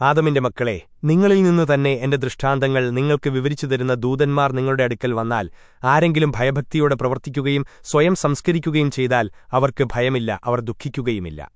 ആദമിന്റെ മക്കളെ നിങ്ങളിൽ നിന്ന് തന്നെ എന്റെ ദൃഷ്ടാന്തങ്ങൾ നിങ്ങൾക്ക് വിവരിച്ചു തരുന്ന ദൂതന്മാർ നിങ്ങളുടെ അടുക്കൽ വന്നാൽ ആരെങ്കിലും ഭയഭക്തിയോടെ പ്രവർത്തിക്കുകയും സ്വയം സംസ്കരിക്കുകയും ചെയ്താൽ അവർക്ക് ഭയമില്ല അവർ ദുഃഖിക്കുകയുമില്ല.